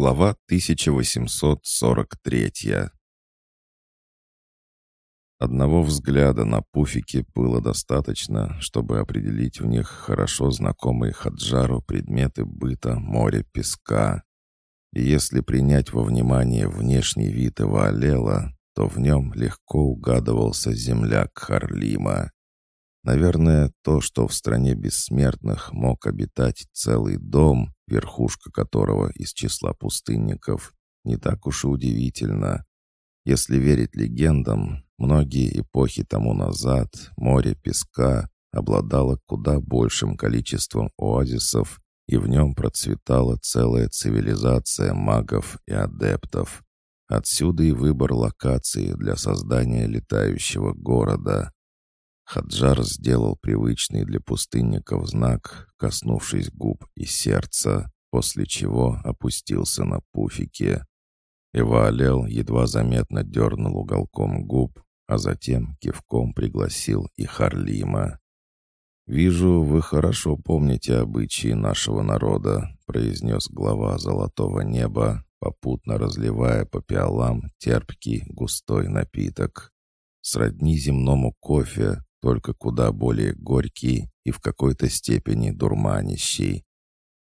Глава 1843 Одного взгляда на пуфики было достаточно, чтобы определить в них хорошо знакомые Хаджару предметы быта моря песка. И если принять во внимание внешний вид Иваалела, то в нем легко угадывался земляк Харлима. Наверное, то, что в стране бессмертных мог обитать целый дом, верхушка которого из числа пустынников, не так уж и удивительно. Если верить легендам, многие эпохи тому назад море песка обладало куда большим количеством оазисов, и в нем процветала целая цивилизация магов и адептов. Отсюда и выбор локации для создания летающего города. Хаджар сделал привычный для пустынников знак, коснувшись губ и сердца, после чего опустился на пуфике. Иваалел едва заметно дернул уголком губ, а затем кивком пригласил и Харлима. «Вижу, вы хорошо помните обычаи нашего народа», произнес глава золотого неба, попутно разливая по пиалам терпкий густой напиток. Сродни земному кофе, только куда более горький и в какой-то степени дурманящий.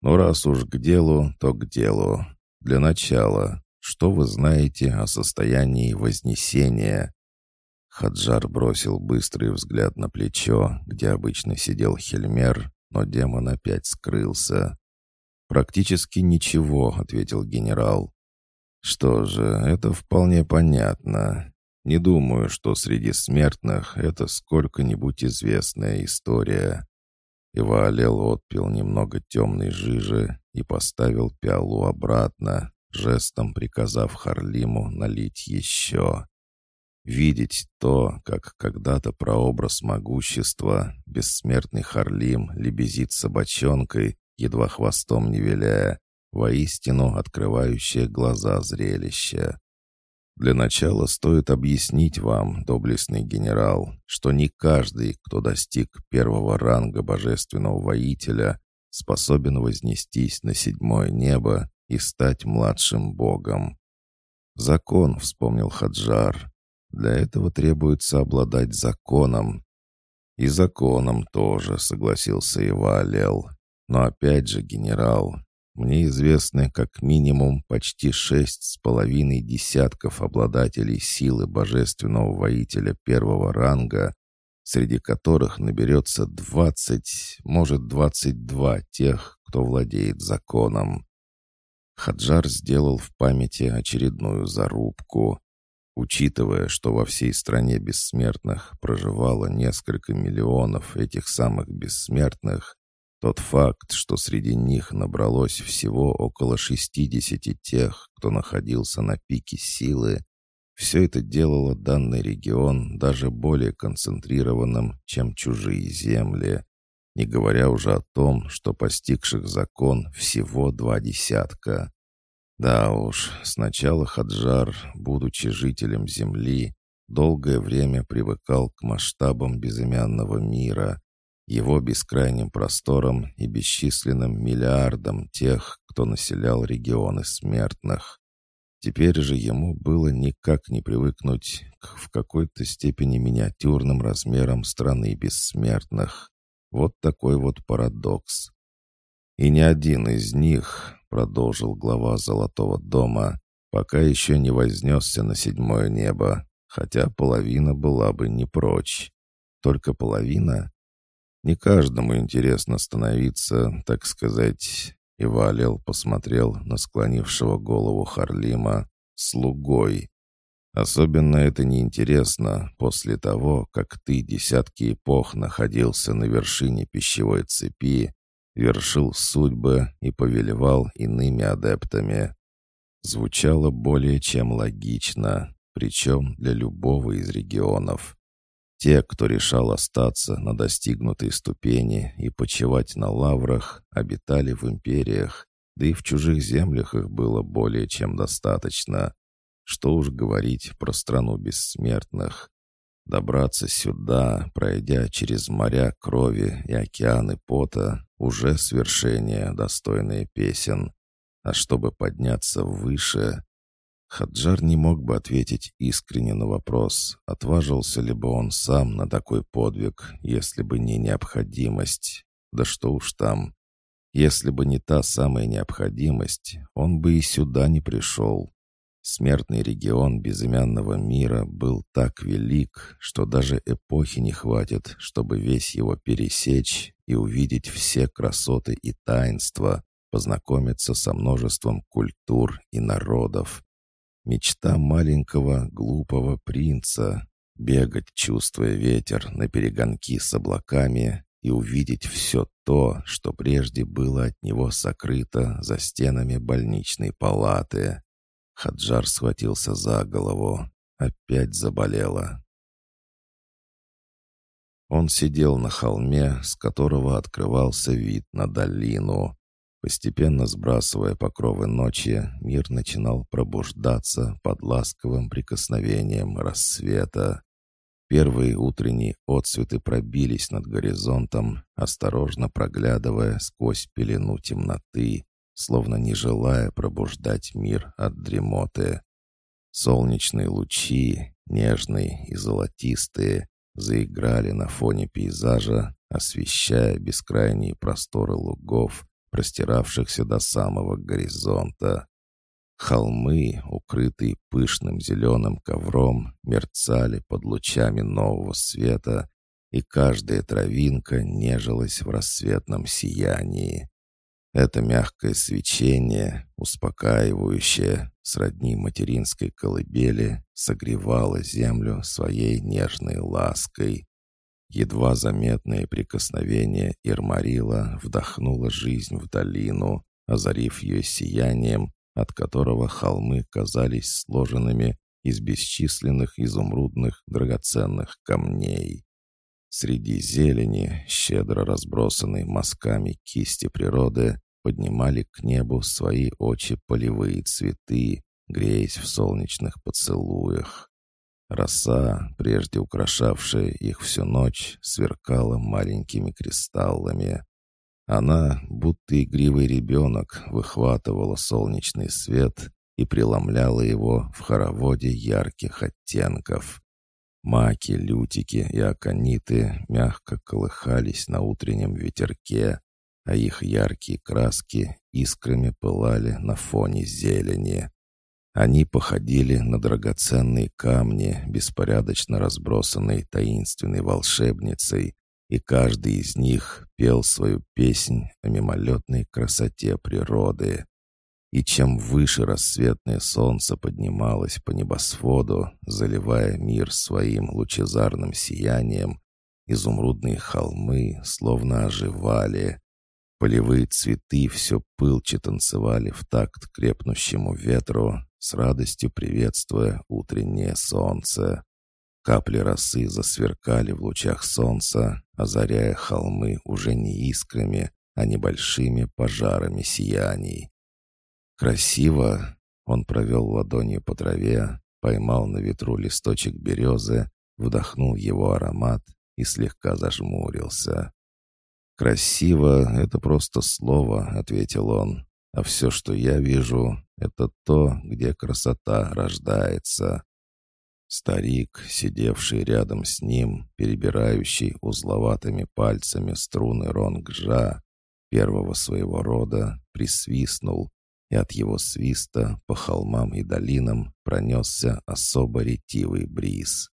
Но раз уж к делу, то к делу. Для начала, что вы знаете о состоянии Вознесения?» Хаджар бросил быстрый взгляд на плечо, где обычно сидел Хельмер, но демон опять скрылся. «Практически ничего», — ответил генерал. «Что же, это вполне понятно. Не думаю, что среди смертных это сколько-нибудь известная история. Иваалел отпил немного темной жижи и поставил пиалу обратно, жестом приказав Харлиму налить еще. Видеть то, как когда-то прообраз могущества, бессмертный Харлим лебезит собачонкой, едва хвостом не виляя, воистину открывающее глаза зрелище. Для начала стоит объяснить вам, доблестный генерал, что не каждый, кто достиг первого ранга божественного воителя, способен вознестись на седьмое небо и стать младшим богом. Закон, вспомнил Хаджар. Для этого требуется обладать законом. И законом тоже, согласился Ивалел. Но опять же, генерал, мне известны как минимум почти шесть с половиной десятков обладателей силы божественного воителя первого ранга, среди которых наберется двадцать, может двадцать два тех, кто владеет законом. Хаджар сделал в памяти очередную зарубку. Учитывая, что во всей стране бессмертных проживало несколько миллионов этих самых бессмертных, тот факт, что среди них набралось всего около 60 тех, кто находился на пике силы, все это делало данный регион даже более концентрированным, чем чужие земли, не говоря уже о том, что постигших закон всего два десятка. Да уж, сначала Хаджар, будучи жителем Земли, долгое время привыкал к масштабам безымянного мира, его бескрайним простором и бесчисленным миллиардам тех, кто населял регионы смертных. Теперь же ему было никак не привыкнуть к в какой-то степени миниатюрным размерам страны бессмертных. Вот такой вот парадокс. И ни один из них, продолжил глава Золотого дома, пока еще не вознесся на седьмое небо, хотя половина была бы не прочь. Только половина не каждому интересно становиться, так сказать, и Валел посмотрел на склонившего голову Харлима слугой. Особенно это неинтересно после того, как ты десятки эпох находился на вершине пищевой цепи, вершил судьбы и повелевал иными адептами. Звучало более чем логично, причем для любого из регионов. Те, кто решал остаться на достигнутой ступени и почивать на лаврах, обитали в империях, да и в чужих землях их было более чем достаточно. Что уж говорить про страну бессмертных. Добраться сюда, пройдя через моря крови и океаны пота, уже свершение, достойное песен. а чтобы подняться выше... Хаджар не мог бы ответить искренне на вопрос, отважился ли бы он сам на такой подвиг, если бы не необходимость. Да что уж там. Если бы не та самая необходимость, он бы и сюда не пришел. Смертный регион безымянного мира был так велик, что даже эпохи не хватит, чтобы весь его пересечь и увидеть все красоты и таинства, познакомиться со множеством культур и народов. Мечта маленького глупого принца — бегать, чувствуя ветер на перегонки с облаками и увидеть все то, что прежде было от него сокрыто за стенами больничной палаты. Хаджар схватился за голову. Опять заболело. Он сидел на холме, с которого открывался вид на долину. Постепенно сбрасывая покровы ночи, мир начинал пробуждаться под ласковым прикосновением рассвета. Первые утренние отсветы пробились над горизонтом, осторожно проглядывая сквозь пелену темноты, словно не желая пробуждать мир от дремоты. Солнечные лучи, нежные и золотистые, заиграли на фоне пейзажа, освещая бескрайние просторы лугов, простиравшихся до самого горизонта. Холмы, укрытые пышным зеленым ковром, мерцали под лучами нового света, и каждая травинка нежилась в рассветном сиянии. Это мягкое свечение, успокаивающее, сродни материнской колыбели, согревало землю своей нежной лаской. Едва заметное прикосновение Ирмарила вдохнуло жизнь в долину, озарив ее сиянием, от которого холмы казались сложенными из бесчисленных изумрудных драгоценных камней. Среди зелени, щедро разбросанной мазками кисти природы, поднимали к небу свои очи полевые цветы, греясь в солнечных поцелуях. Роса, прежде украшавшая их всю ночь, сверкала маленькими кристаллами. Она, будто игривый ребенок, выхватывала солнечный свет и преломляла его в хороводе ярких оттенков. Маки, лютики и акониты мягко колыхались на утреннем ветерке, а их яркие краски искрами пылали на фоне зелени. Они походили на драгоценные камни, беспорядочно разбросанные таинственной волшебницей, и каждый из них пел свою песнь о мимолетной красоте природы. И чем выше рассветное солнце поднималось по небосводу, заливая мир своим лучезарным сиянием, изумрудные холмы словно оживали. Полевые цветы все пылче танцевали в такт крепнущему ветру, с радостью приветствуя утреннее солнце. Капли росы засверкали в лучах солнца, озаряя холмы уже не искрами, а небольшими пожарами сияний. «Красиво!» Он провел ладонью по траве, поймал на ветру листочек березы, вдохнул его аромат и слегка зажмурился. «Красиво — это просто слово», — ответил он. «А все, что я вижу, — это то, где красота рождается». Старик, сидевший рядом с ним, перебирающий узловатыми пальцами струны ронгжа, первого своего рода, присвистнул, и от его свиста по холмам и долинам пронесся особо ретивый бриз.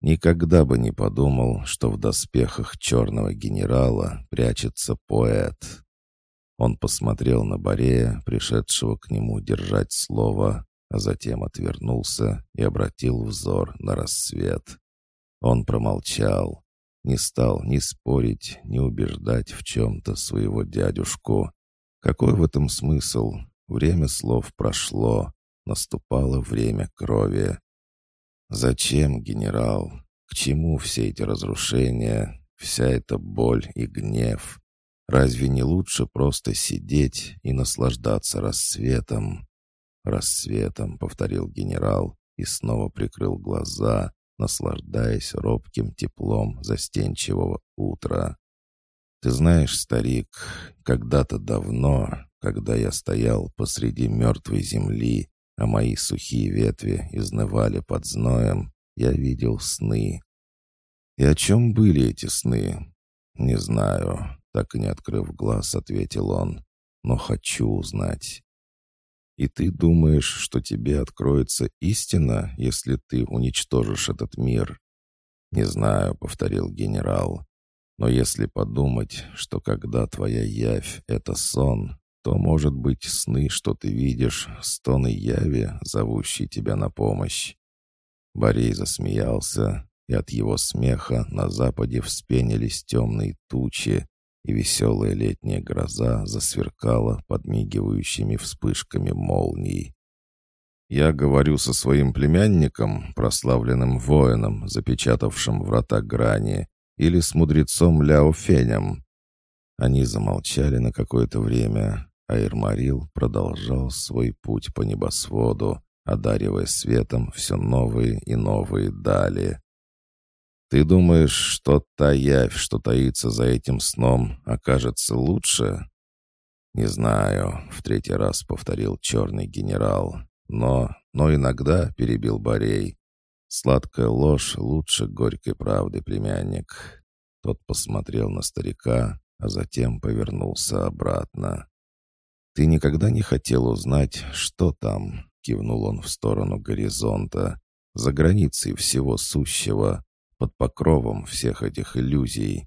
Никогда бы не подумал, что в доспехах черного генерала прячется поэт. Он посмотрел на Борея, пришедшего к нему держать слово, а затем отвернулся и обратил взор на рассвет. Он промолчал, не стал ни спорить, ни убеждать в чем-то своего дядюшку, какой в этом смысл? Время слов прошло, наступало время крови. Зачем, генерал? К чему все эти разрушения, вся эта боль и гнев? Разве не лучше просто сидеть и наслаждаться рассветом? Рассветом, повторил генерал и снова прикрыл глаза, наслаждаясь робким теплом застенчивого утра. Ты знаешь, старик, когда-то давно, когда я стоял посреди мертвой земли, а мои сухие ветви изнывали под зноем, я видел сны. И о чем были эти сны? Не знаю, так и не открыв глаз, ответил он, но хочу узнать. И ты думаешь, что тебе откроется истина, если ты уничтожишь этот мир? Не знаю, повторил генерал. Но если подумать, что когда твоя явь — это сон, то, может быть, сны, что ты видишь, стоны яви, зовущие тебя на помощь. Борей засмеялся, и от его смеха на западе вспенились темные тучи, и веселая летняя гроза засверкала подмигивающими вспышками молний. Я говорю со своим племянником, прославленным воином, запечатавшим врата грани, или с мудрецом Ляо Фенем. Они замолчали на какое-то время, а Ирмарил продолжал свой путь по небосводу, одаривая светом все новые и новые дали. «Ты думаешь, что та явь, что таится за этим сном, окажется лучше?» «Не знаю», — в третий раз повторил черный генерал. «Но, но иногда», — перебил Борей, — «сладкая ложь лучше горькой правды, племянник». Тот посмотрел на старика, а затем повернулся обратно. «Ты никогда не хотел узнать, что там?» — кивнул он в сторону горизонта, за границей всего сущего, под покровом всех этих иллюзий.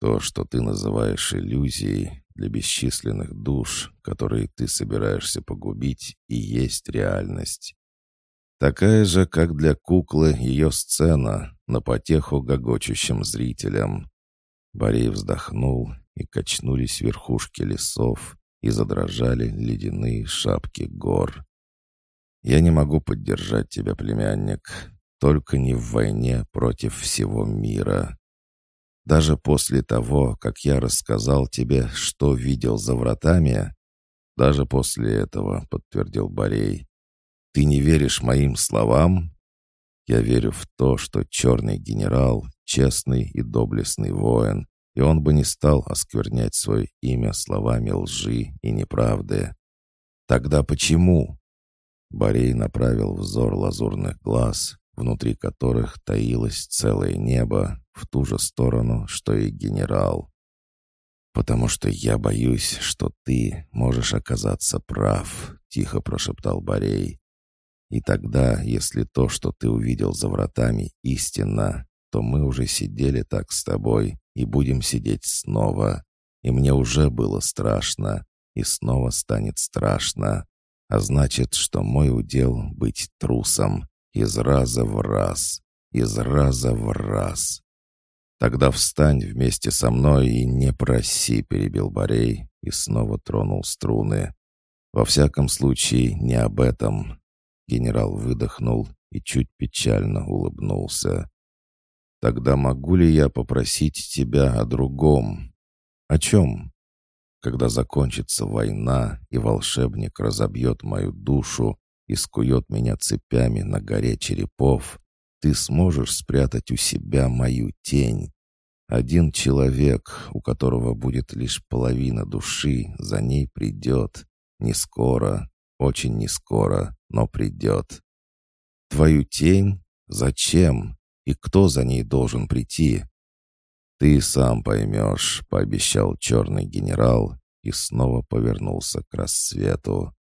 То, что ты называешь иллюзией для бесчисленных душ, которые ты собираешься погубить, и есть реальность. Такая же, как для куклы ее сцена на потеху гогочущим зрителям. Борей вздохнул, и качнулись верхушки лесов, и задрожали ледяные шапки гор. «Я не могу поддержать тебя, племянник. Только не в войне против всего мира. Даже после того, как я рассказал тебе, что видел за вратами, даже после этого, подтвердил Борей, ты не веришь моим словам? Я верю в то, что черный генерал, честный и доблестный воин, и он бы не стал осквернять свое имя словами лжи и неправды. Тогда почему? Борей направил взор лазурных глаз внутри которых таилось целое небо, в ту же сторону, что и генерал. «Потому что я боюсь, что ты можешь оказаться прав», — тихо прошептал Борей. «И тогда, если то, что ты увидел за вратами, истинно, то мы уже сидели так с тобой и будем сидеть снова. И мне уже было страшно, и снова станет страшно. А значит, что мой удел — быть трусом, из раза в раз, из раза в раз. Тогда встань вместе со мной и не проси, перебил Борей и снова тронул струны. Во всяком случае, не об этом. Генерал выдохнул и чуть печально улыбнулся. Тогда могу ли я попросить тебя о другом? О чем? Когда закончится война, и волшебник разобьет мою душу, и скует меня цепями на горе черепов, ты сможешь спрятать у себя мою тень. Один человек, у которого будет лишь половина души, за ней придет. Не скоро, очень не скоро, но придет. Твою тень? Зачем? И кто за ней должен прийти? Ты сам поймешь, пообещал черный генерал и снова повернулся к рассвету.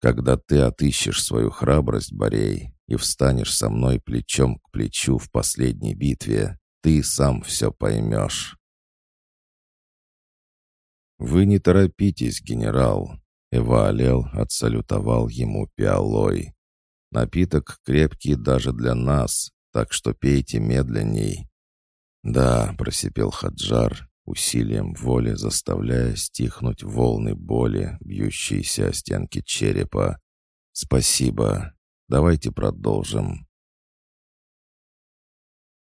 Когда ты отыщешь свою храбрость, Борей, и встанешь со мной плечом к плечу в последней битве, ты сам все поймешь. «Вы не торопитесь, генерал!» Эваалел отсалютовал ему пиалой. «Напиток крепкий даже для нас, так что пейте медленней». «Да», — просипел Хаджар, усилием воли заставляя стихнуть волны боли, бьющиеся о стенки черепа. «Спасибо. Давайте продолжим».